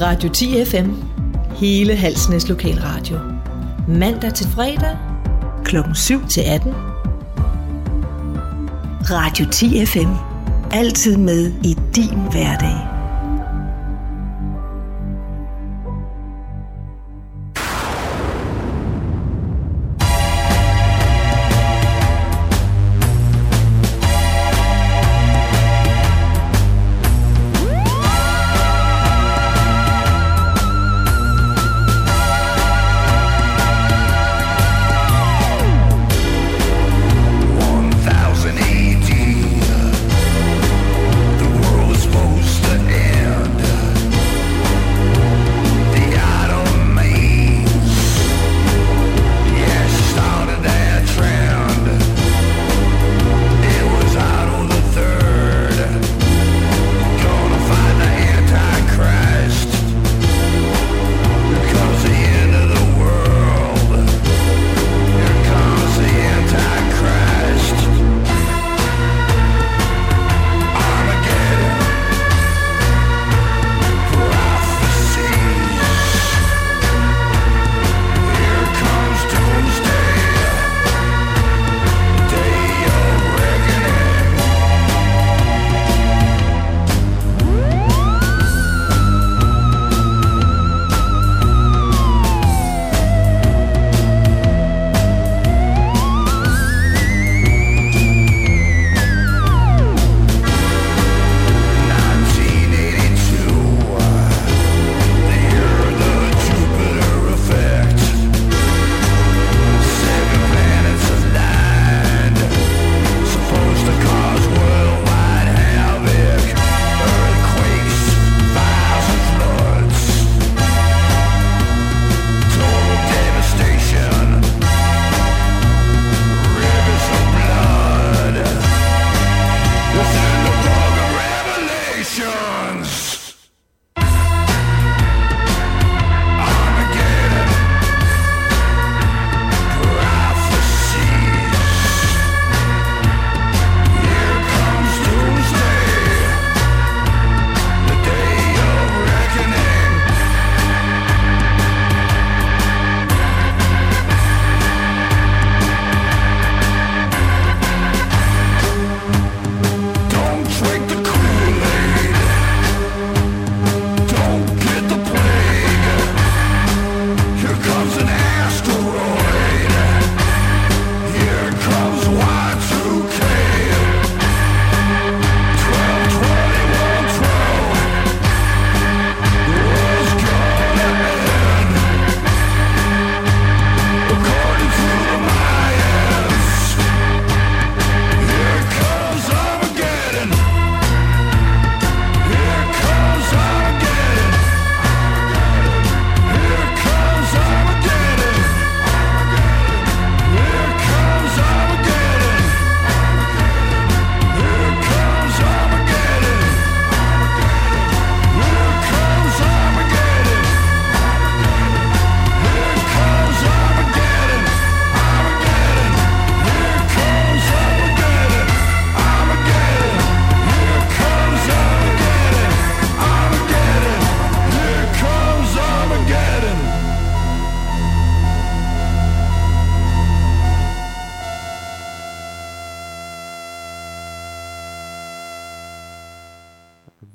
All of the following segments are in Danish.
Radio 10 FM. Hele Halsnæs Lokalradio. Mandag til fredag. Klokken 7 til 18. Radio 10 FM. Altid med i din hverdag.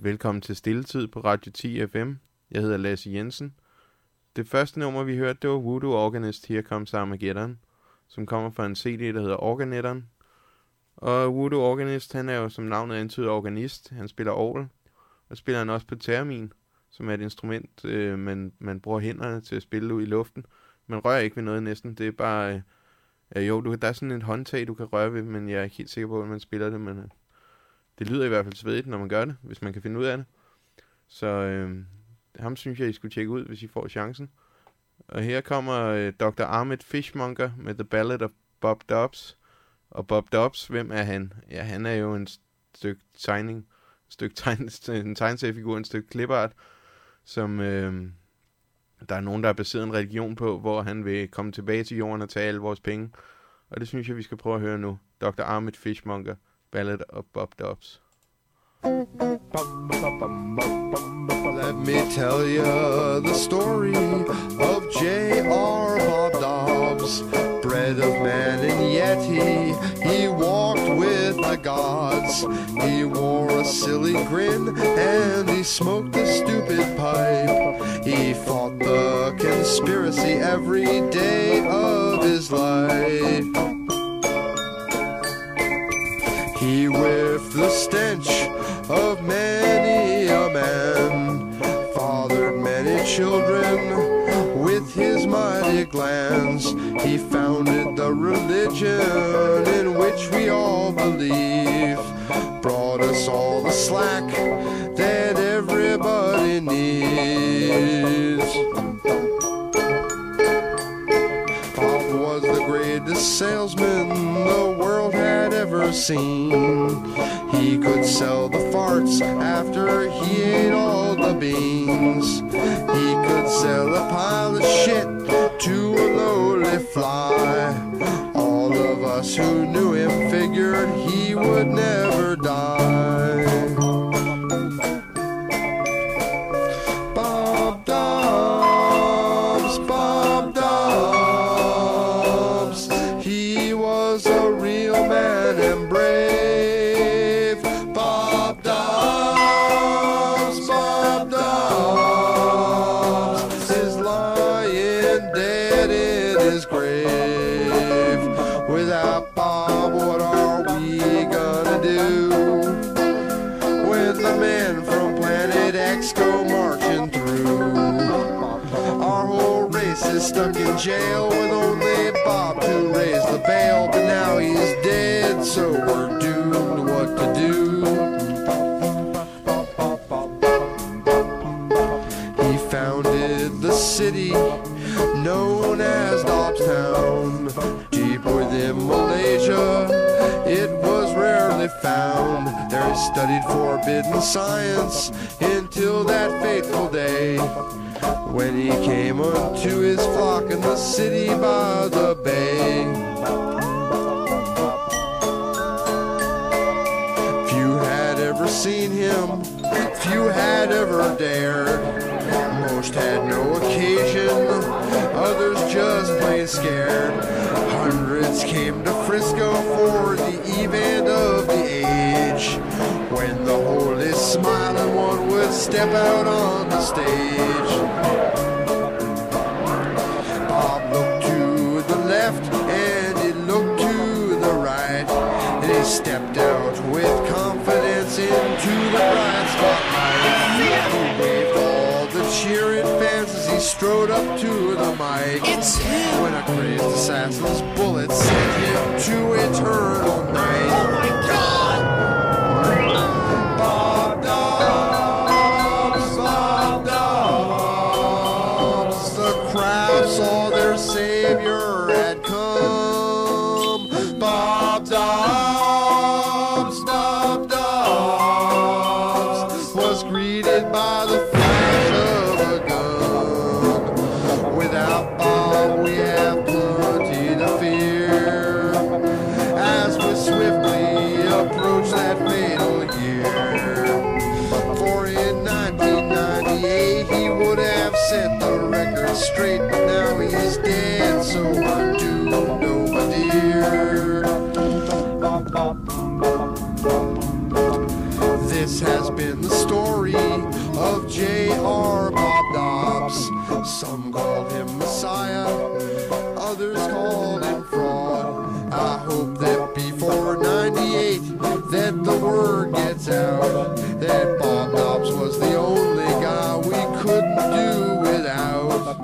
Velkommen til Stilletid på Radio 10 FM. Jeg hedder Lasse Jensen. Det første nummer, vi hørte, det var Voodoo Organist, Here Comes Armageddon, som kommer fra en CD, der hedder Organetteren. Og Voodoo Organist, han er jo som navnet antyder organist. Han spiller orgel, og spiller han også på termin, som er et instrument, øh, man, man bruger hænderne til at spille ud i luften. Man rører ikke ved noget næsten, det er bare... Øh, øh jo, du, der er sådan et håndtag, du kan røre ved, men jeg er ikke helt sikker på, hvordan man spiller det, men... Øh, det lyder i hvert fald svedigt, når man gør det, hvis man kan finde ud af det. Så øh, ham synes jeg, I skulle tjekke ud, hvis I får chancen. Og her kommer øh, Dr. Ahmed Fishmonger med The Ballad of Bob Dobbs. Og Bob Dobbs, hvem er han? Ja, han er jo en stykke tegning, stykke tegn, en tegneseriefigur, en stykke clipart, som øh, der er nogen, der har baseret en religion på, hvor han vil komme tilbage til jorden og tage alle vores penge. Og det synes jeg, vi skal prøve at høre nu. Dr. Ahmed Fishmonger Ballad of Bob Dobbs. Let me tell you the story of J.R. Bob Dobbs, bred of man and yet he walked with the gods. He wore a silly grin and he smoked a stupid pipe. He fought the conspiracy every day of his life. He whiffed the stench of many a man, fathered many children with his mighty glands. He founded the religion in which we all believe, brought us all the slack that everybody needs. Bob was the greatest salesman seen. He could sell the farts after he ate all the beans. He could sell a pile of shit to a lowly fly. All of us who knew him figured he would never studied forbidden science until that fateful day when he came unto his flock in the city by the bay. Few had ever seen him, few had ever dared. Most had no occasion, others just plain scared. Hundreds came to Frisco for the event of the age. When the holy smiling one would step out on the stage. Bob looked to the left and he looked to the right. And he stepped strode up to the mic. It's him! When a crazed assassin's bullet sent him to eternal night. Oh my god! That Bob Dobbs was the only guy we couldn't do without.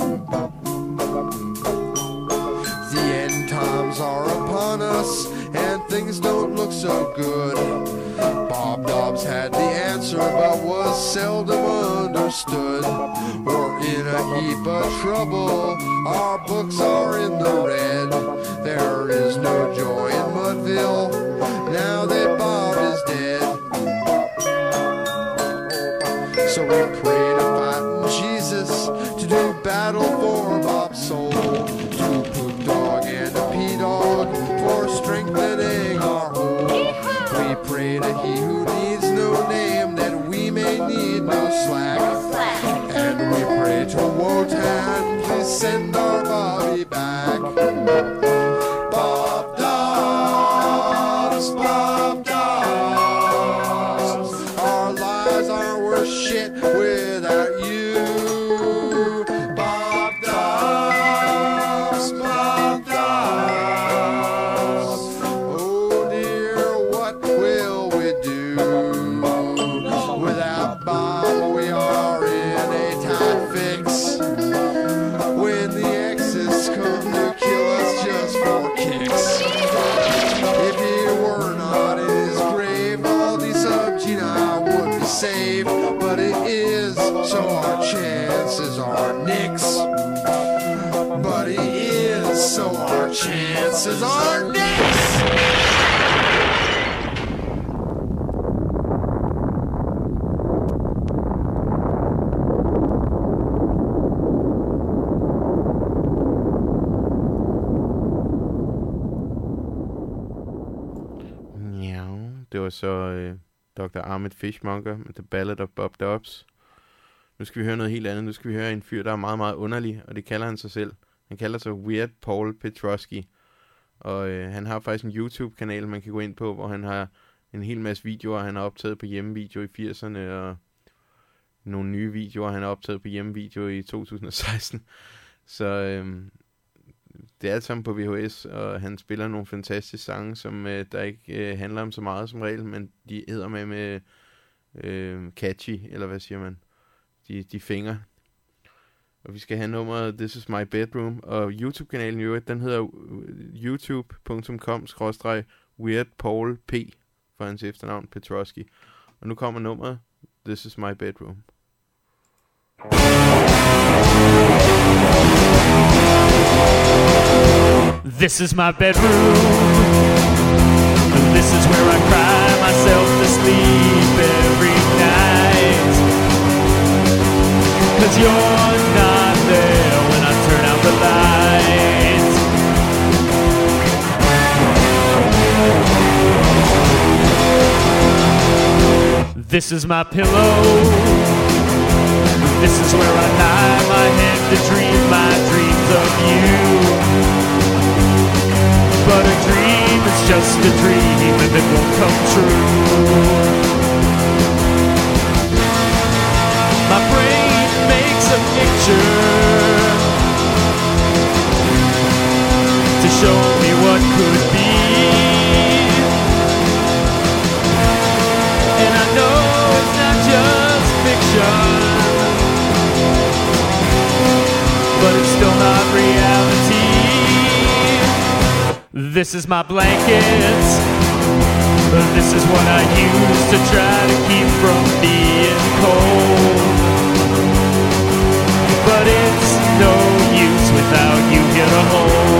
The end times are upon us and things don't look so good. Bob Dobbs had the answer but was seldom understood. We're in a heap of trouble, our books are in the red. There is no joy in Mudville now that Bob to. Så øh, Dr. Ahmed Fishmonger med The Ballad of Bob Dobbs. Nu skal vi høre noget helt andet. Nu skal vi høre en fyr, der er meget, meget underlig, og det kalder han sig selv. Han kalder sig Weird Paul Petrosky. Og øh, han har faktisk en YouTube-kanal, man kan gå ind på, hvor han har en hel masse videoer, han har optaget på hjemmevideo i 80'erne, og nogle nye videoer, han har optaget på hjemmevideo i 2016. Så øh, det er alt sammen på VHS, og han spiller nogle fantastiske sange, som øh, der ikke øh, handler om så meget som regel, men de æder med med øh, catchy, eller hvad siger man? De, de fingre. Og vi skal have nummeret This is my bedroom, og YouTube-kanalen i øvrigt, den hedder øh, youtube.com weirdpaulp for hans efternavn Petroski. Og nu kommer nummeret This is my bedroom. This is my bedroom. This is where I cry myself to sleep every night. Cause you're not there when I turn out the lights. This is my pillow. This is where I lie my head to dream my dreams of you. But a dream is just a dream if it won't come true. My brain makes a picture to show me what could be. And I know it's not just fiction, but it's still not reality. This is my blanket. This is what I use to try to keep from being cold. But it's no use without you here to hold.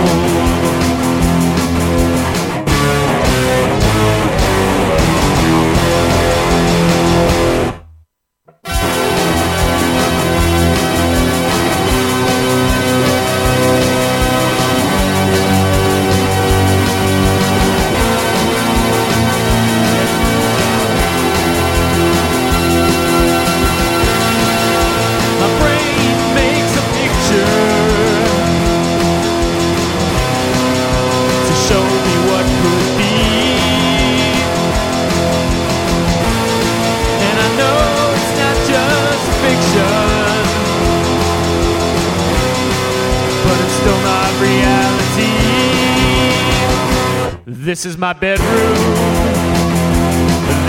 This is my bedroom.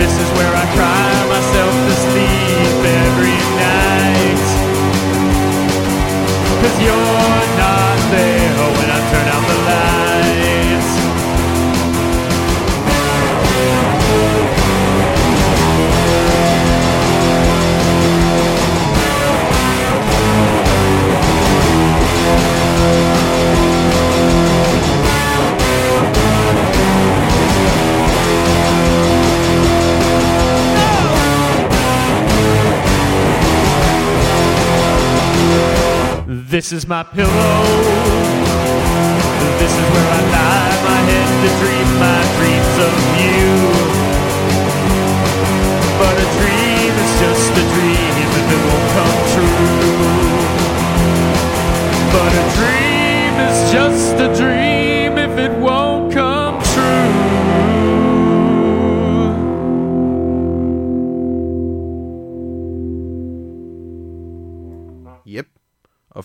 This is where I cry myself to sleep every night. Cause you're not there when I This is my pillow. This is where I lie my head to dream my dreams of you.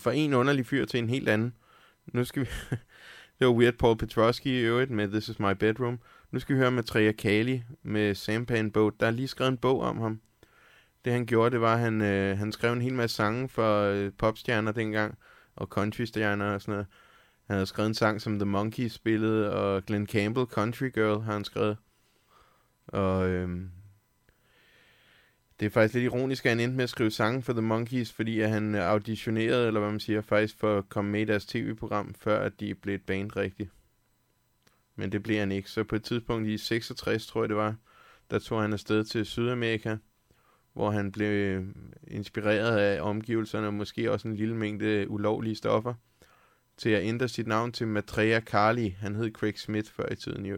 Og fra en underlig fyr til en helt anden. Nu skal vi... det var Weird Paul Petrosky i øvrigt med This Is My Bedroom. Nu skal vi høre med Treja Kali med Sampan Boat. Der er lige skrevet en bog om ham. Det han gjorde, det var, at han, øh, han skrev en hel masse sange for øh, popstjerner dengang, og countrystjerner og sådan noget. Han havde skrevet en sang, som The Monkeys spillede, og Glenn Campbell, Country Girl, har han skrevet. Og øhm, det er faktisk lidt ironisk, at han endte med at skrive sange for The Monkeys, fordi at han auditionerede, eller hvad man siger, faktisk for at komme med i deres tv-program, før at de blev et band rigtigt. Men det blev han ikke. Så på et tidspunkt i 66, tror jeg det var, der tog han afsted til Sydamerika, hvor han blev øh, inspireret af omgivelserne, og måske også en lille mængde ulovlige stoffer, til at ændre sit navn til Matrea Carly. Han hed Craig Smith før i tiden jo.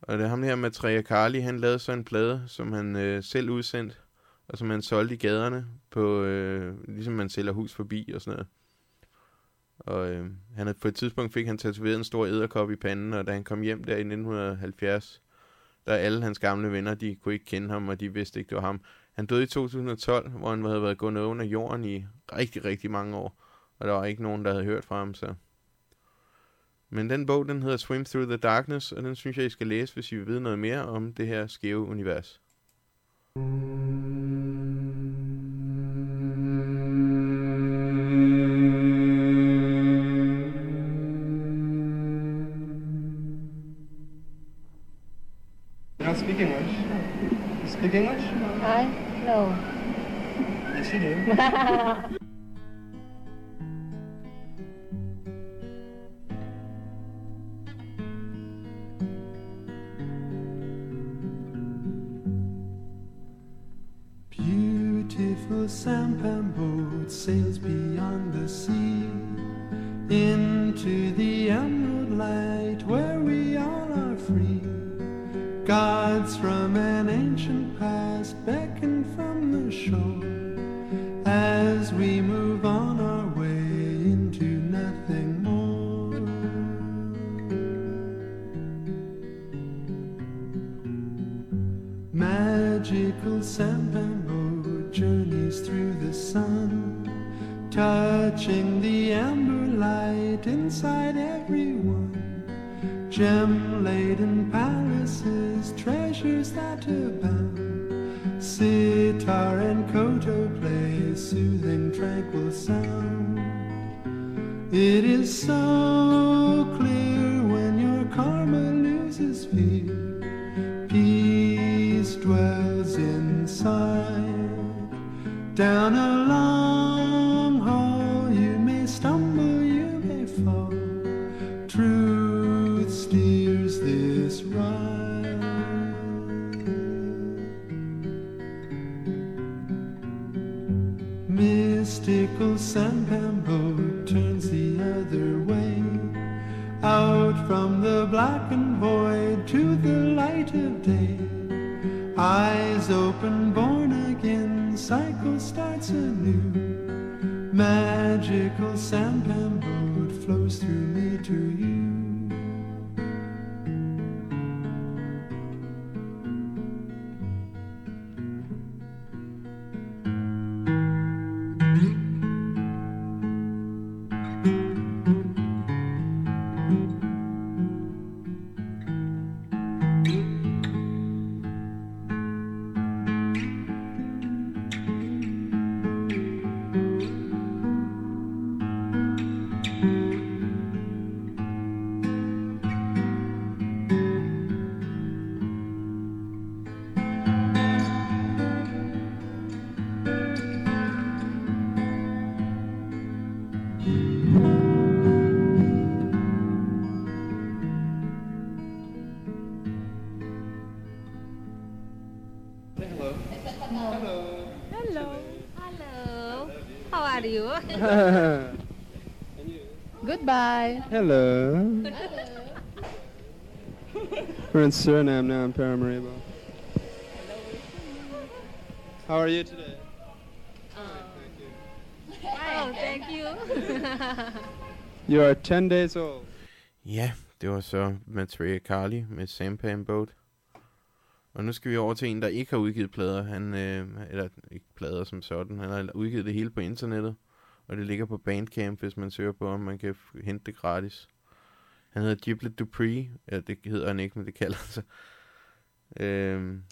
Og det er ham her Matreya Carly, han lavede så en plade, som han øh, selv udsendte, og som han solgte i gaderne, på, øh, ligesom man sælger hus forbi og sådan noget. Og øh, han havde, på et tidspunkt fik han tatoveret en stor æderkop i panden, og da han kom hjem der i 1970, der alle hans gamle venner, de kunne ikke kende ham, og de vidste ikke, det var ham. Han døde i 2012, hvor han havde været gået under jorden i rigtig, rigtig mange år, og der var ikke nogen, der havde hørt fra ham, så... Men den bog, den hedder Swim Through the Darkness, og den synes jeg, I skal læse, hvis I vil vide noget mere om det her skæve univers. You don't speak English. You speak English? I? No. Yes, you do. Eyes open, born again, cycle starts anew. Magical sampan boat flows through me to you. Goodbye. Hello. We're in Suriname now in Paramaribo. How are you today? Oh, thank you. You are 10 days old. Ja, det var så Maitreya Carly med Sampan Boat. Og nu skal vi over til en, der ikke har udgivet plader. Han, øh, eller ikke plader som sådan. Han har udgivet det hele på internettet. Og det ligger på Bandcamp, hvis man søger på, om man kan hente det gratis. Han hedder Giblet Dupree. Ja, det hedder han ikke, men det kalder han sig. Øhm,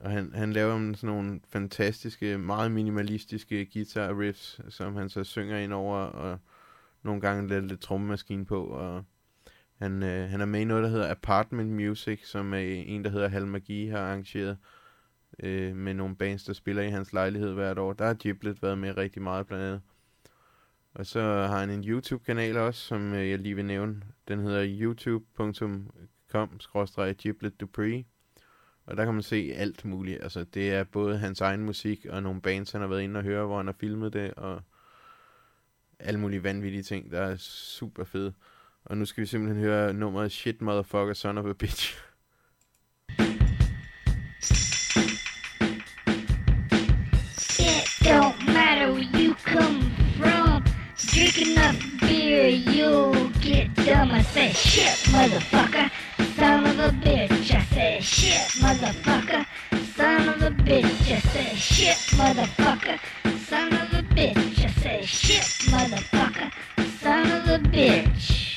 og han, han laver sådan nogle fantastiske, meget minimalistiske guitar riffs, som han så synger ind over, og nogle gange lidt, lidt trommemaskine på, og han, øh, han er med i noget, der hedder Apartment Music, som er en, der hedder Hal Magi, har arrangeret øh, med nogle bands, der spiller i hans lejlighed hvert år. Der har Giblet været med rigtig meget blandt andet. Og så har han en YouTube-kanal også, som øh, jeg lige vil nævne. Den hedder youtube.com-giblet Dupree. Og der kan man se alt muligt. Altså, det er både hans egen musik og nogle bands, han har været inde og høre, hvor han har filmet det, og alle mulige vanvittige ting, der er super fede. Og nu skal vi simpelthen høre nummeret Shit Motherfucker Son of a Bitch. Drink enough beer, you'll get dumb. I said, shit, motherfucker, son of a bitch. I said, shit, motherfucker, son of a bitch. I said, shit, motherfucker, son of a bitch. I said, shit, motherfucker, son of a bitch.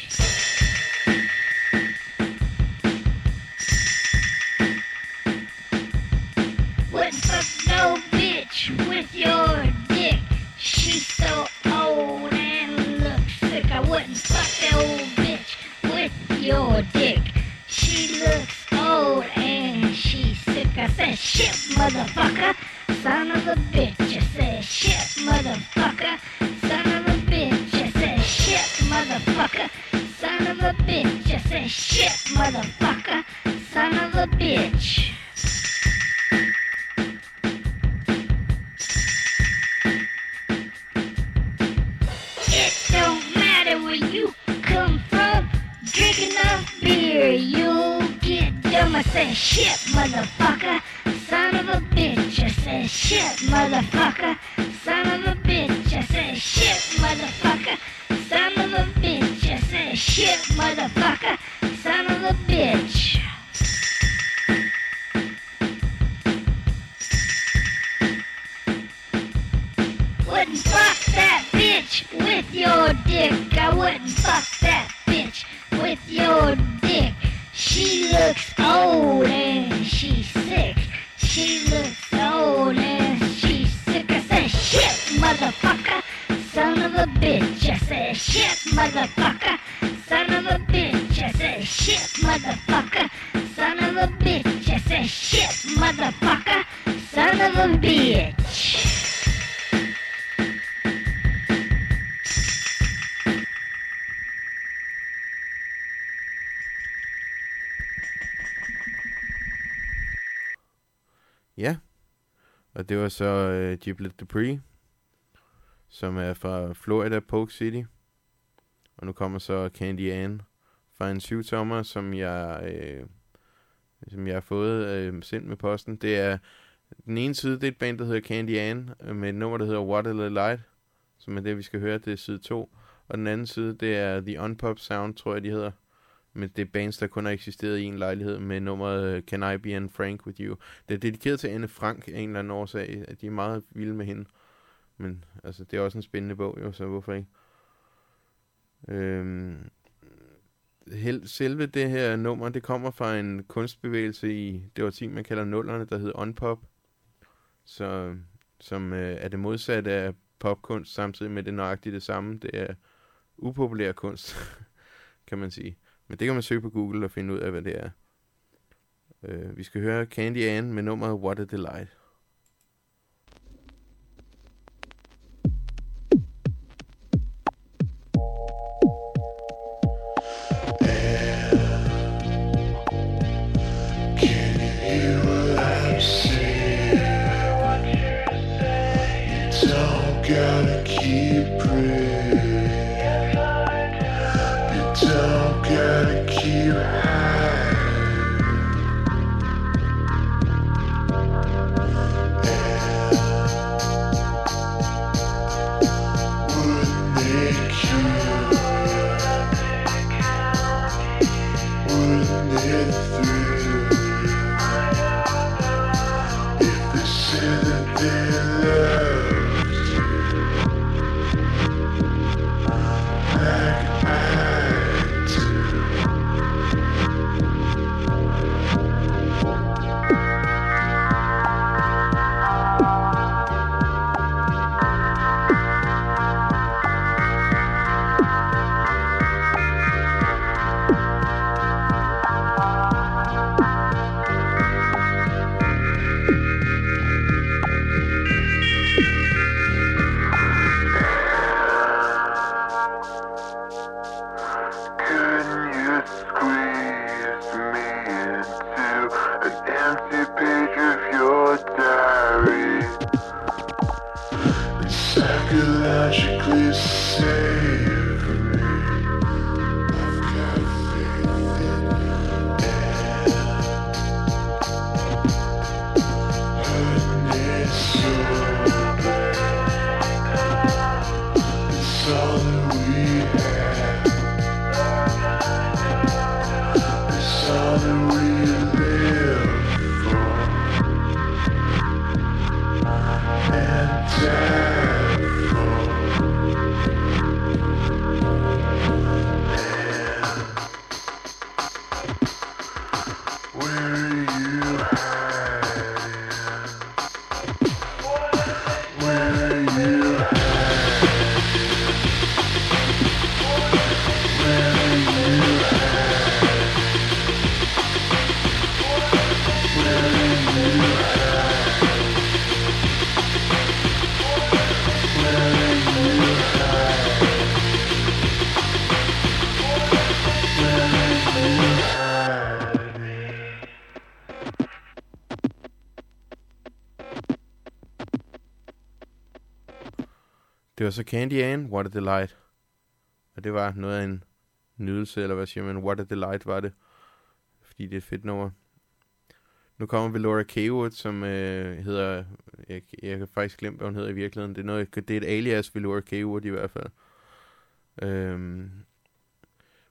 No bitch with your dick. She's so old I fuck that old bitch with your dick. She looks old and she's sick. I said, shit, motherfucker, son of a bitch. I said, shit, motherfucker, son of a bitch. I said, shit, motherfucker, son of a bitch. I said, shit, motherfucker, son of a bitch. You'll get dumb. I said, shit, motherfucker, son of a bitch. I said, shit, motherfucker, Giblet Dupree, som er fra Florida Polk City. Og nu kommer så Candy Ann fra en syvtommer, som jeg, øh, som jeg har fået øh, sendt med posten. Det er den ene side, det er et band, der hedder Candy Ann, øh, med et nummer, der hedder What a Little Light, som er det, vi skal høre, det er side 2. Og den anden side, det er The Unpop Sound, tror jeg, de hedder. Men det er bands, der kun har eksisteret i en lejlighed med nummeret øh, Can I Be and Frank With You. Det er dedikeret til Anne Frank af en eller anden årsag. at De er meget vilde med hende. Men altså, det er også en spændende bog, jo, så hvorfor ikke? Øhm, hel, selve det her nummer, det kommer fra en kunstbevægelse i det var ting, man kalder nullerne, der hedder Unpop. Så, som øh, er det modsatte af popkunst, samtidig med det nøjagtigt det samme. Det er upopulær kunst, kan man sige. Men det kan man søge på Google og finde ud af, hvad det er. Øh, vi skal høre Candy Ann med nummeret What a Delight. Det var så Candy Ann, What a Delight. Og det var noget af en nydelse, eller hvad siger man, What a Delight var det. Fordi det er et fedt nummer. Nu kommer Velora Kaywood, som øh, hedder... Jeg, jeg kan faktisk glemme, hvad hun hedder i virkeligheden. Det er, noget, det er et alias Velora Kaywood i hvert fald. Øhm,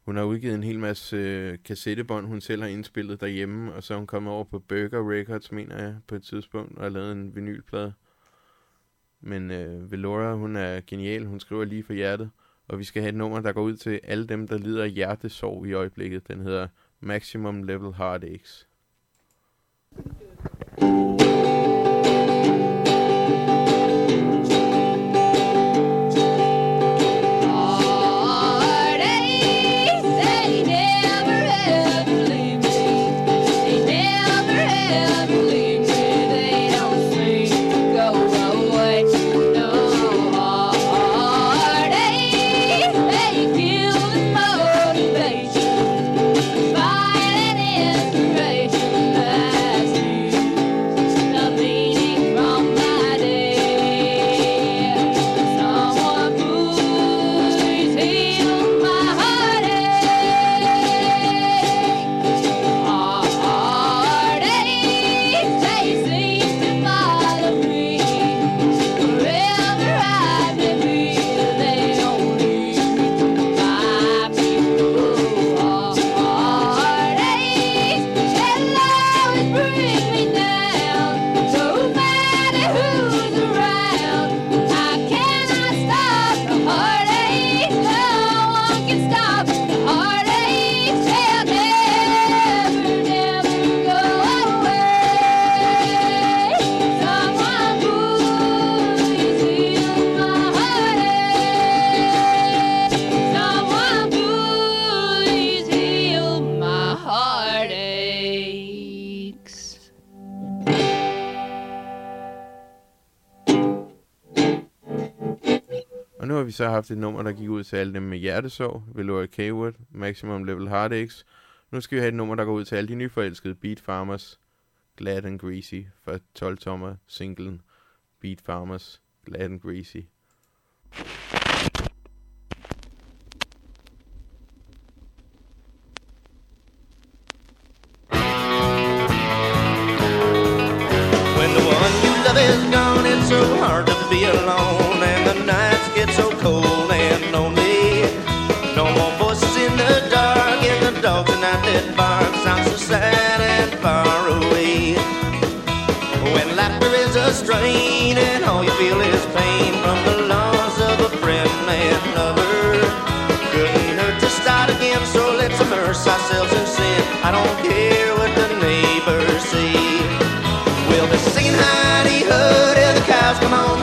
hun har udgivet en hel masse øh, kassettebånd, hun selv har indspillet derhjemme, og så er hun kommet over på Burger Records, mener jeg, på et tidspunkt, og har lavet en vinylplade. Men øh, Velora, hun er genial, hun skriver lige for hjertet, og vi skal have et nummer, der går ud til alle dem, der lider af hjertesorg i øjeblikket. Den hedder Maximum Level Heartaches. Og haft et nummer, der gik ud til alle dem med hjertesorg, Veloria Kaywood, Maximum Level Heartaches. Nu skal vi have et nummer, der går ud til alle de nyforelskede Beat Farmers, Glad and Greasy, for 12-tommer singlen Beat Farmers, Glad and Greasy. When the one you love is gone, it's so hard to be alone, feel is pain from the loss of a friend and lover. Couldn't hurt to start again, so let's immerse ourselves in sin. I don't care what the neighbors see. We'll be singing Heidi Ho till the cows come home,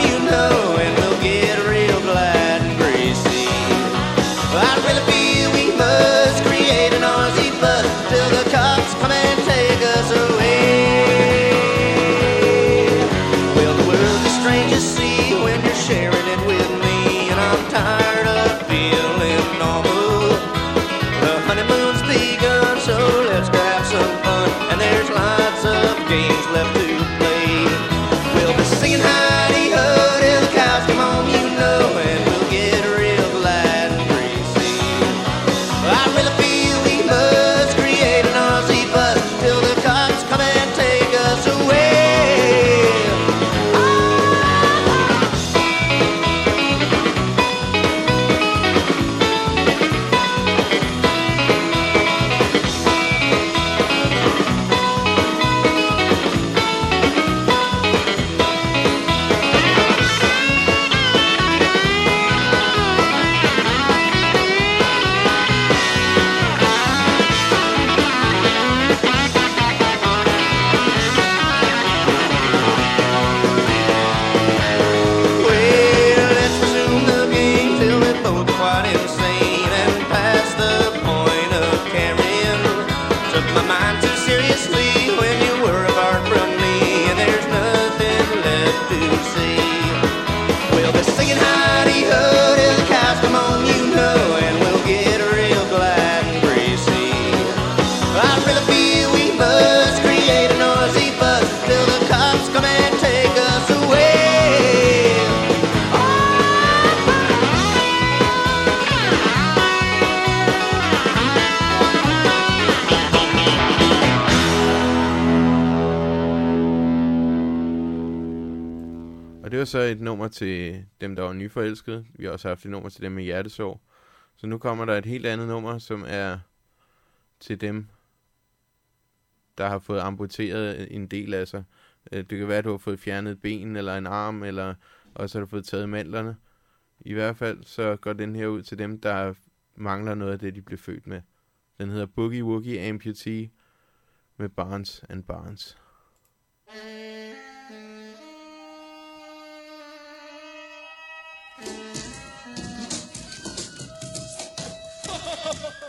til dem, der var nyforelskede. Vi har også haft et nummer til dem med hjertesorg. Så nu kommer der et helt andet nummer, som er til dem, der har fået amputeret en del af sig. Øh, det kan være, at du har fået fjernet et ben eller en arm, eller også har du fået taget mandlerne. I hvert fald så går den her ud til dem, der mangler noget af det, de blev født med. Den hedder Boogie Woogie Amputee med Barnes and Barnes. Mm.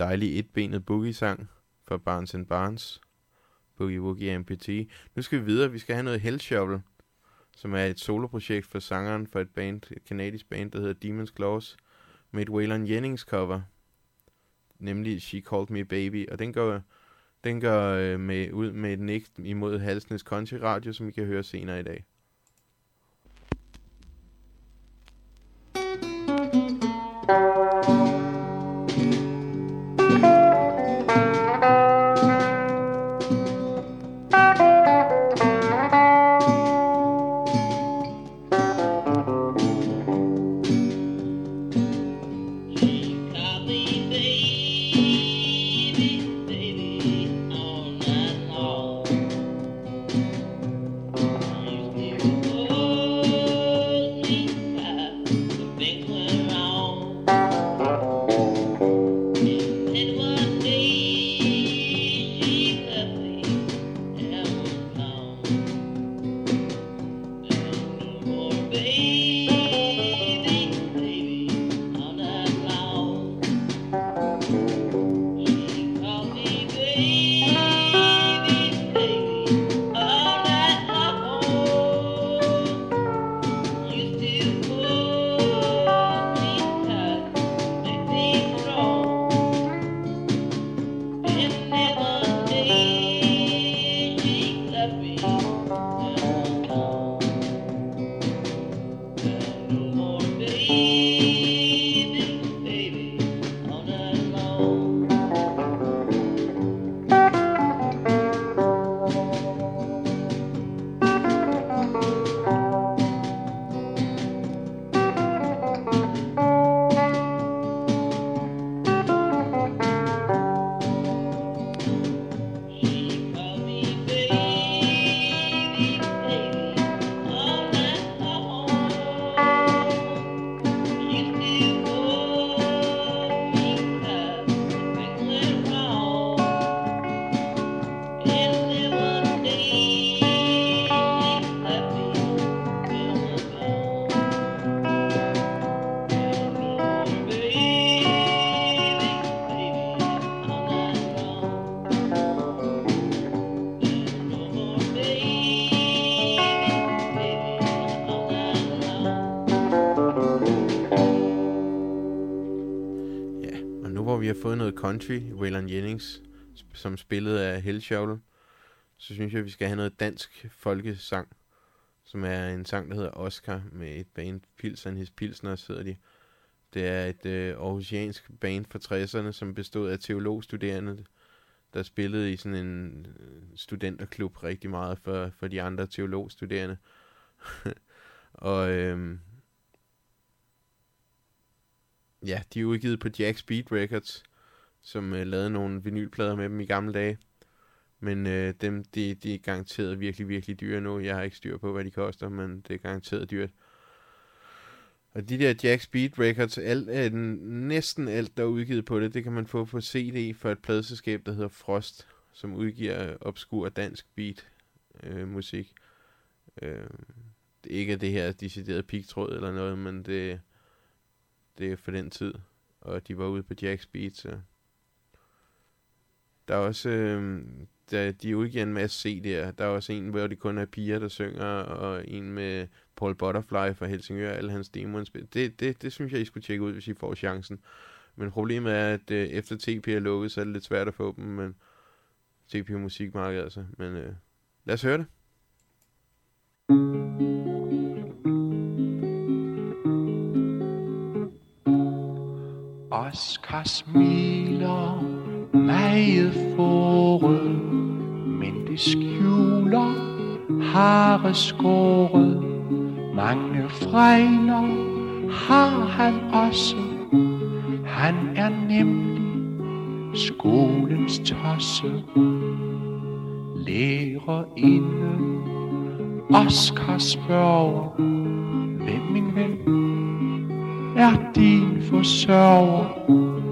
dejlig etbenet boogie-sang fra Barnes and Barnes. Boogie Woogie MPT. Nu skal vi videre. Vi skal have noget Hell Shovel, som er et soloprojekt for sangeren for et band, et kanadisk band, der hedder Demon's Claws, med et Waylon Jennings cover. Nemlig She Called Me Baby. Og den går, den går øh, med, ud med et nik imod Halsnes Country Radio, som I kan høre senere i dag. Country, Waylon Jennings, som spillede af Hellshovel, så synes jeg, at vi skal have noget dansk folkesang, som er en sang, der hedder Oscar, med et band, Pilsen His Pilsner, sidder de. Det er et øh, aarhusiansk band fra 60'erne, som bestod af teologstuderende, der spillede i sådan en øh, studenterklub rigtig meget for, for de andre teologstuderende. og øhm, ja, de er udgivet på Jack Speed Records, som øh, lavede nogle vinylplader med dem i gamle dage. Men øh, dem, de, de er garanteret virkelig, virkelig dyre nu. Jeg har ikke styr på, hvad de koster, men det er garanteret dyrt. Og de der Jack Speed Records, alt, øh, næsten alt, der er udgivet på det, det kan man få på CD for et pladeselskab, der hedder Frost, som udgiver øh, obskur dansk beat øh, musik. Øh, det er ikke det her decideret pigtråd eller noget, men det, det er for den tid. Og de var ude på Jack Speed, så... Der er også... Øh, der, de udgiver en masse CD'er. Der er også en, hvor det kun er piger, der synger, og en med Paul Butterfly fra Helsingør, alle hans demoer. Det, det, det synes jeg, I skulle tjekke ud, hvis I får chancen. Men problemet er, at øh, efter TP er lukket, så er det lidt svært at få dem, men TP musikmarked altså. Men øh, lad os høre det. Oscar smiler meget fåret, men det skjuler hareskåret. Mange fregner har han også, han er nemlig skolens tosse. Lærerinde Oscar spørger, hvem min ven er din forsørger?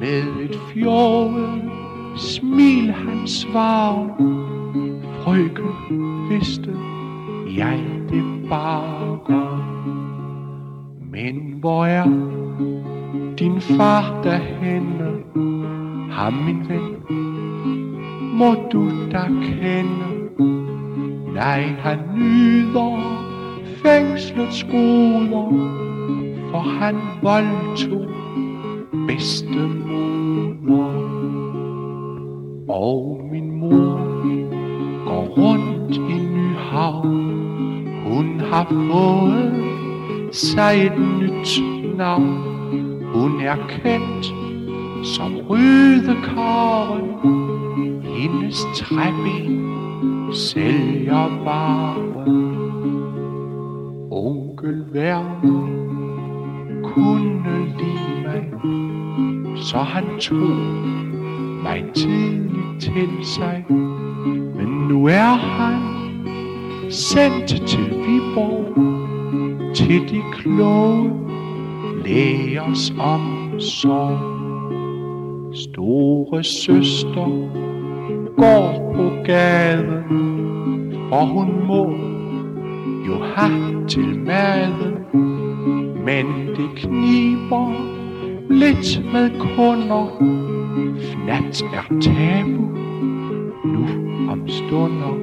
Med et fjollet smil han svarer, frøken vidste jeg det bare gør. Men hvor er din far derhenne? Ham min ven, må du da kende. Nej, han nyder fængslets goder, for han voldtog bedstemoder. Og min mor går rundt i Nyhavn, hun har fået sig et nyt navn. Hun er kendt som Rydekaren, hendes træben sælger varen. Onkel Werner kunne lide mig, så han tog mig tidligt til sig. Men nu er han sendt til Viborg, til de kloge lægers omsorg. Store søster går på gaden, for hun må jo have til maden. Men det kniber lidt med kunder, fnat er tabu nu om stunder.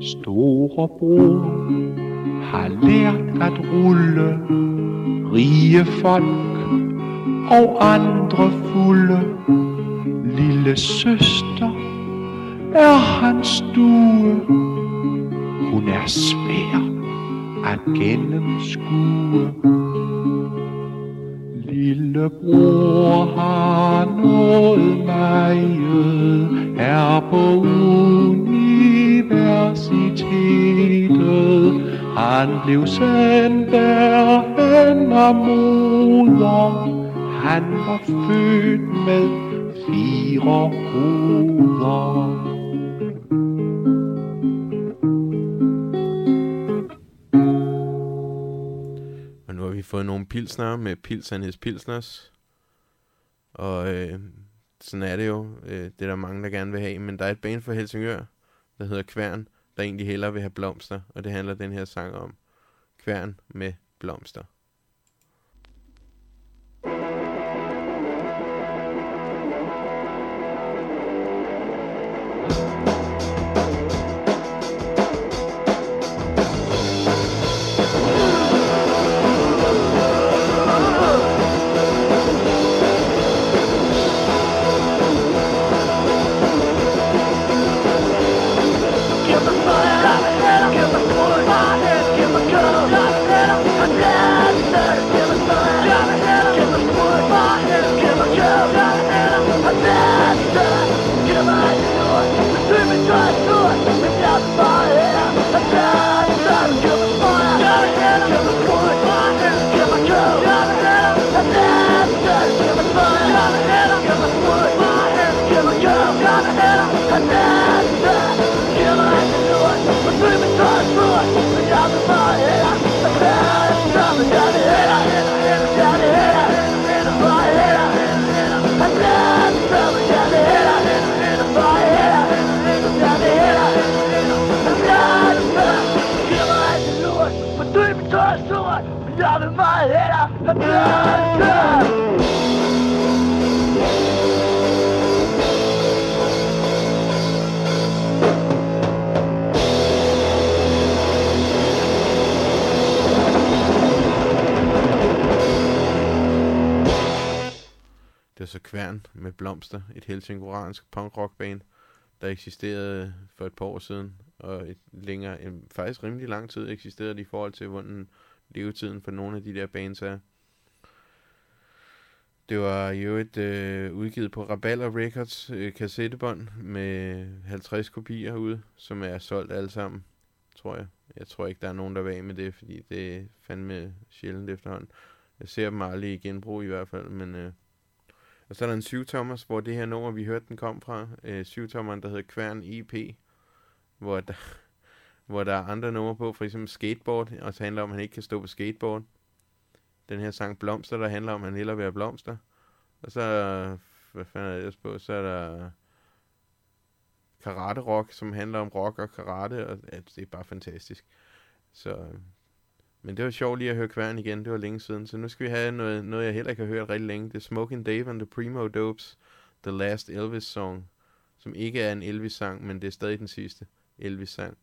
Store bror har lært at rulle rige folk og andre fulde. Lille søster er hans stue. Hun er svær at gennemskue. Lillebror har nået meget her på universitetet. Han blev sendt derhen af moder. Han var født med fire hoveder. Vi fået nogle pilsner med Pilsernes Pilsners. Og øh, sådan er det jo. Øh, det er der mange, der gerne vil have. Men der er et band fra Helsingør, der hedder Kværn, der egentlig hellere vil have blomster. Og det handler den her sang om. Kværn med blomster. Monster, Blomster, et helsingforansk punkrockband, der eksisterede for et par år siden, og et længere, en, faktisk rimelig lang tid eksisterede det i forhold til, hvordan levetiden for nogle af de der bands er. Det var jo et øh, udgivet på Raballer Records øh, kassettebånd med 50 kopier ude, som er solgt alle sammen, tror jeg. Jeg tror ikke, der er nogen, der vil af med det, fordi det er fandme sjældent efterhånden. Jeg ser dem aldrig i genbrug i hvert fald, men... Øh, og så er der en 7 Thomas, hvor det her nummer, vi hørte den kom fra, øh, 7 tommeren, der hedder Kværn EP, hvor der, hvor der er andre numre på, for eksempel Skateboard, og så handler om, at han ikke kan stå på skateboard. Den her sang Blomster, der handler om, at han hellere vil have blomster. Og så, hvad fanden er det ellers på, så er der Karate Rock, som handler om rock og karate, og ja, det er bare fantastisk. Så, men det var sjovt lige at høre kværen igen, det var længe siden, så nu skal vi have noget, noget jeg heller ikke har hørt rigtig længe. Det er Smoking Dave and the Primo Dopes, The Last Elvis Song, som ikke er en Elvis-sang, men det er stadig den sidste Elvis-sang.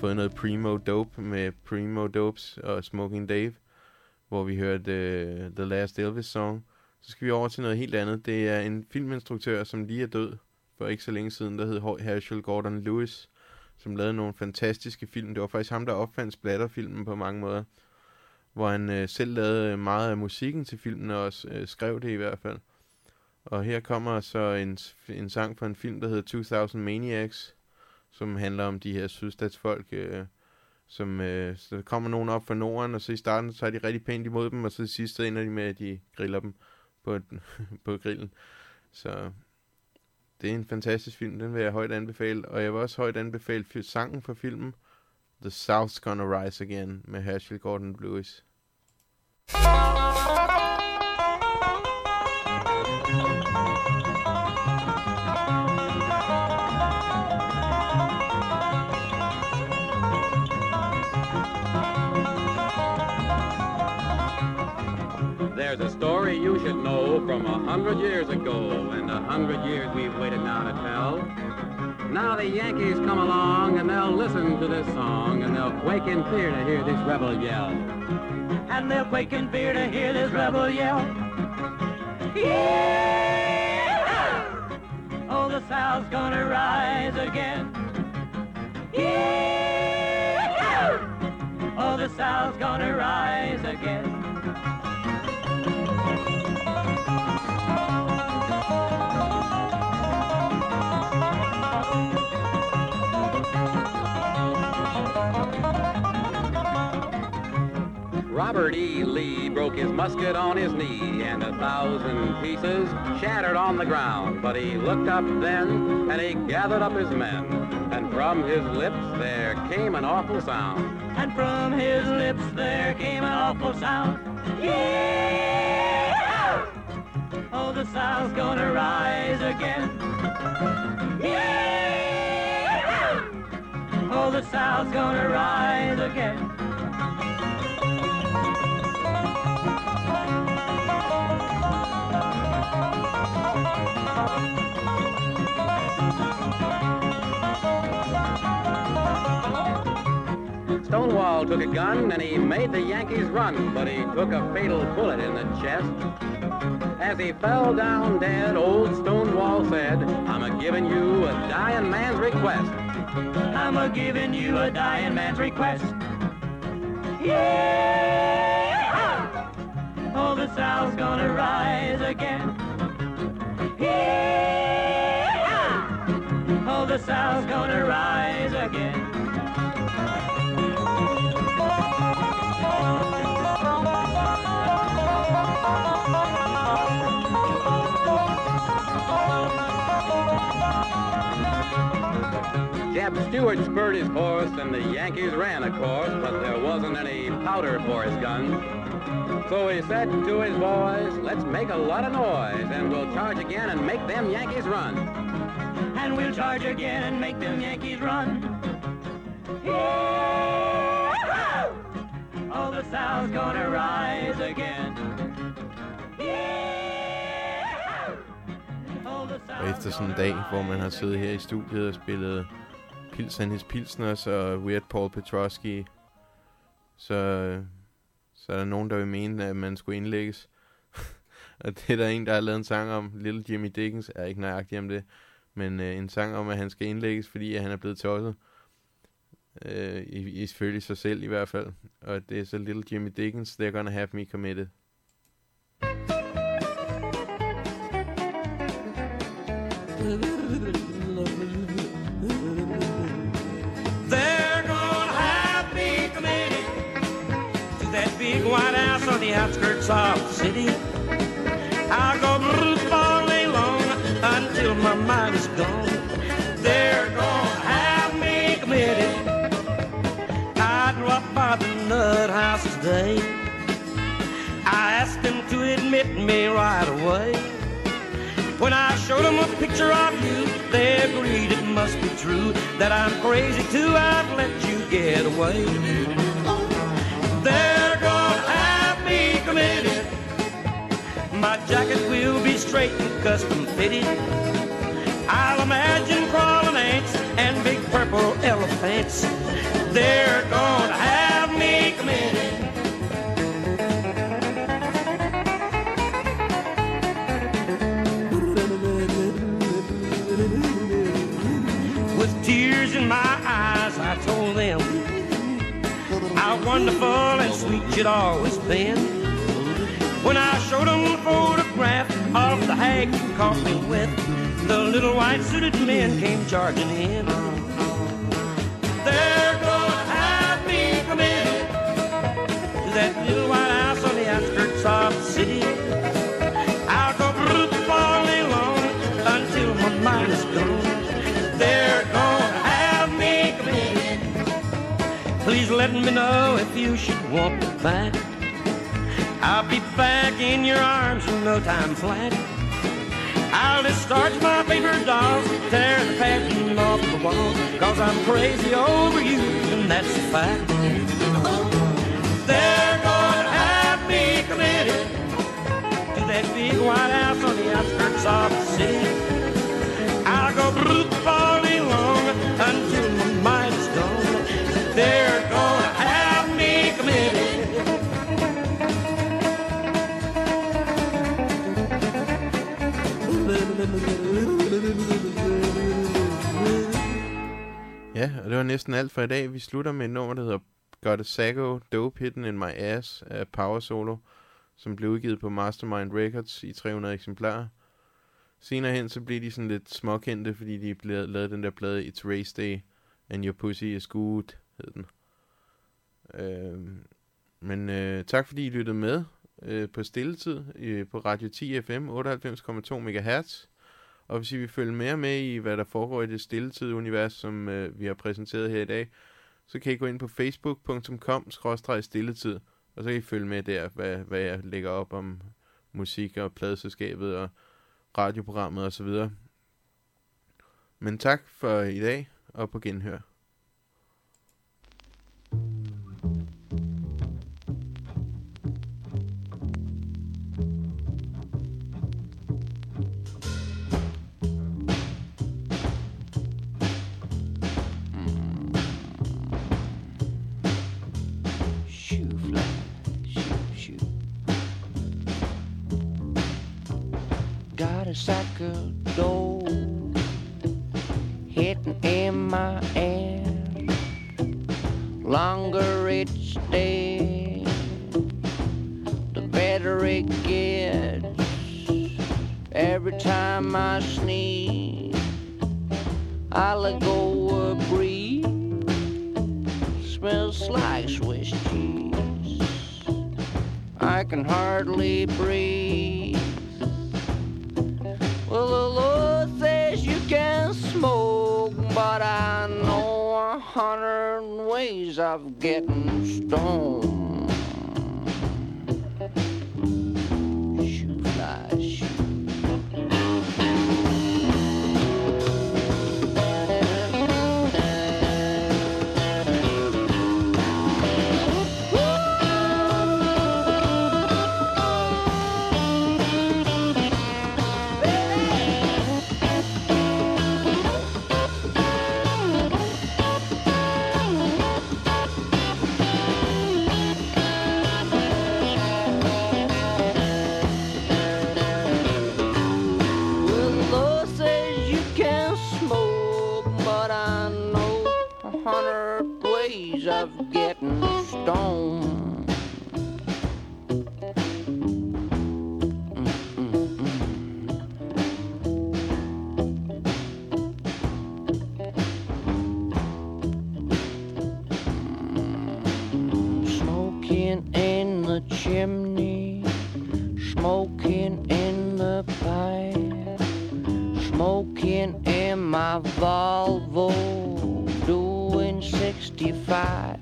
Fået noget Primo Dope med Primo Dopes og Smoking Dave, hvor vi hørte uh, The Last Elvis Song, så skal vi over til noget helt andet. Det er en filminstruktør, som lige er død for ikke så længe siden, der hed Herschel Gordon Lewis, som lavede nogle fantastiske film. Det var faktisk ham, der opfandt splatterfilmen på mange måder, hvor han uh, selv lavede øh, meget af musikken til filmen, og uh, skrev det i hvert fald. Og her kommer så en, en sang fra en film, der hedder 2000 Maniacs, som handler om de her sydstatsfolk, øh, som øh, så der kommer nogen op fra Norden, og så i starten så er de rigtig pænt imod dem, og så i sidste ender de med, at de griller dem på, på grillen. Så det er en fantastisk film, den vil jeg højt anbefale, og jeg vil også højt anbefale sangen fra filmen, The South's Gonna Rise Again, med Herschel Gordon Lewis. There's from a hundred years ago, and a hundred years we've waited now to tell. Now the Yankees come along and they'll listen to this song, and they'll quake in fear to hear this rebel yell. And they'll quake in fear to hear this rebel yell. Yeah! Oh, the South's gonna rise again. Yeah! Oh, the South's gonna rise again. Robert E. Lee broke his musket on his knee, and a thousand pieces shattered on the ground. But he looked up then, and he gathered up his men, and from his lips there came an awful sound. And from his lips there came an awful sound. Yeah! Oh, the South's gonna rise again. Yeah! Oh, the South's gonna rise again. Stonewall took a gun and he made the Yankees run, but he took a fatal bullet in the chest. As he fell down dead, old Stonewall said, I'm a giving you a dying man's request. I'm a giving you a dying man's request. Yeah! Oh, the South's gonna rise again. Yeah! Oh, the South's gonna rise again. Jeb Stewart spurred his horse and the Yankees ran, of course, but there wasn't any powder for his gun. So he said to his boys, let's make a lot of noise and we'll charge again and make them Yankees run. And we'll charge again and make them Yankees run. Yeah! Oh, the South's gonna rise again. Yeah! Og efter sådan en dag, hvor man har siddet her i studiet og spillet Pils and His Pilsners og Weird Paul Petrosky, så, så er der nogen, der vil mene, at man skulle indlægges. og det er der en, der har lavet en sang om. Little Jimmy Dickens er ikke nøjagtig om det. Men øh, en sang om, at han skal indlægges, fordi at han er blevet tosset. Øh, i, ifølge sig selv i hvert fald. Og det er så Little Jimmy Dickens, They're Gonna Have Me Committed. They're the outskirts of the city. I'll go broke all day long until my mind is gone. They're gonna have me committed. I dropped by the nut house today. I asked them to admit me right away. When I showed them a picture of you, they agreed it must be true that I'm crazy to have let you get away. They're committed. My jacket will be straight and custom fitted. I'll imagine crawling ants and big purple elephants. They're gonna have me committed. With tears in my eyes, I told them how wonderful and sweet you'd always been. When I showed them the photograph of the hag caught me with, the little white suited men came charging in. They're gonna have me committed to that little white house on the outskirts of the city. I'll go brooding all day long until my mind is gone. They're gonna have me committed. Please let me know if you should want me back. I'll be back in your arms in no time flat. I'll discharge my paper dolls, tear the pattern off the wall, cause I'm crazy over you, and that's a fact. They're gonna have me committed to that big white house on the outskirts of the city. I'll go brood Ja, og det var næsten alt for i dag. Vi slutter med et nummer, der hedder Got a Sago Dope Hidden in My Ass af Power Solo, som blev udgivet på Mastermind Records i 300 eksemplarer. Senere hen, så blev de sådan lidt småkendte, fordi de blev lavet den der plade It's Race Day, and Your Pussy is Good, hed den. Øh, men øh, tak fordi I lyttede med øh, på stilletid øh, på Radio 10 FM 98,2 MHz. Og hvis I vil følge mere med i, hvad der foregår i det stilletid-univers, som øh, vi har præsenteret her i dag, så kan I gå ind på facebook.com-stilletid, og så kan I følge med der, hvad, hvad jeg lægger op om musik og pladeselskabet og radioprogrammet osv. Men tak for i dag, og på genhør. A of hitting in my ass. Longer it stays, the better it gets. Every time I sneeze, I let go a breeze. Smells like Swiss cheese. I can hardly breathe. Can smoke, but I know a hundred ways of getting stoned. Getting stoned. Smoking in the chimney, smoking in the pipe, smoking in my Volvo, doing 65.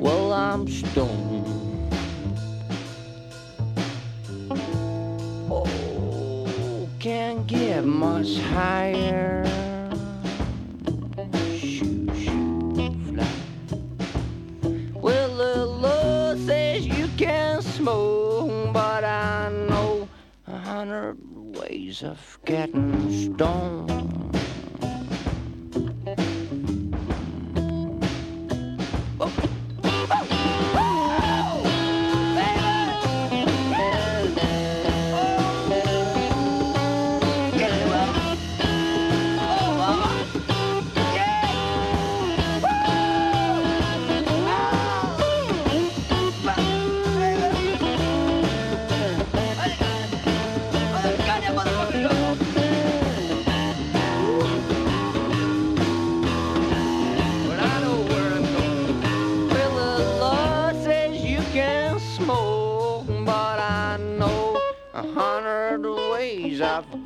Well, I'm stoned. Oh, can't get much higher. Shoo, shoo, fly. Well, the Lord says you can't smoke, but I know a hundred ways of getting stoned.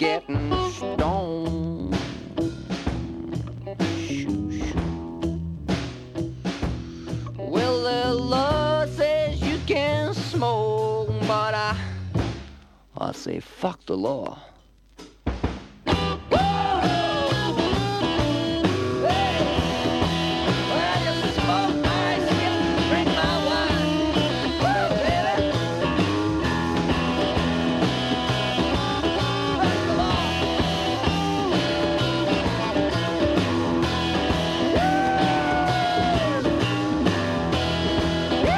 Getting stoned. Well, the says you can smoke, but I, I say fuck the law.